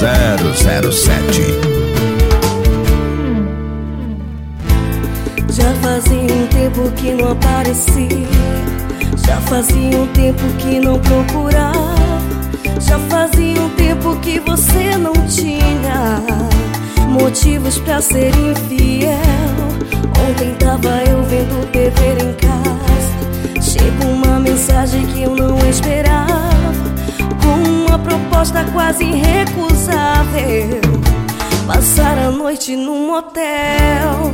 007 Já fazia um tempo que não aparecia. Já fazia um tempo que não procurava. Já fazia um tempo que você não tinha Motivos pra ser infiel. Ontem tava eu vendo TV em casa. Chegou uma mensagem que eu não esperava proposta quase irrecusável. Passar a noite num motel.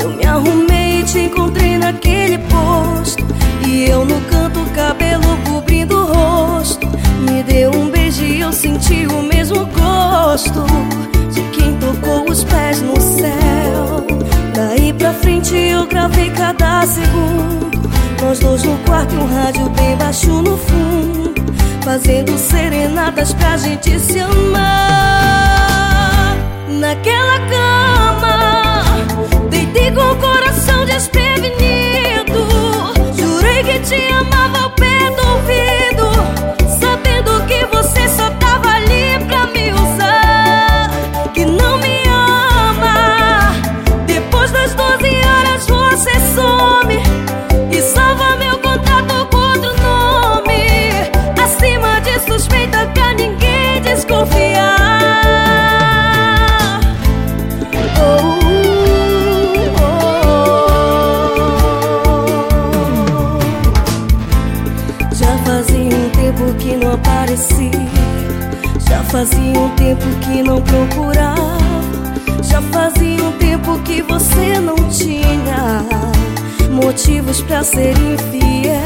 Eu me arrumei e te encontrei naquele posto. E eu no canto, cabelo cobrindo o rosto. Me deu um beijo e eu senti o mesmo gosto De quem tocou os pés no céu. Daí pra frente eu gravei cada segundo. Nós dois no quarto e um rádio bem baixo no fundo Fazendo serenatas pra gente se amar. Naquela cama fazia um tempo que não procurava Já fazia um tempo que você não tinha Motivos pra ser infiel.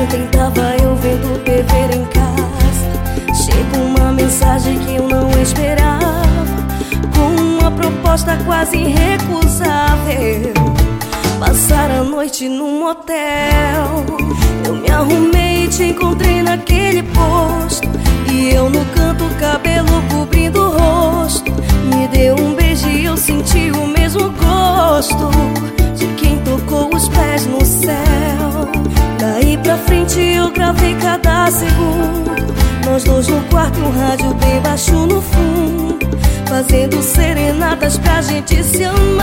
Ontem tava eu vendo TV em casa Chegou uma mensagem que eu não esperava Com uma proposta quase irrecusável. Passar a noite num motel Eu me arrumei e te encontrei quarto um rádio bem baixo no fundo Fazendo serenatas pra gente se amar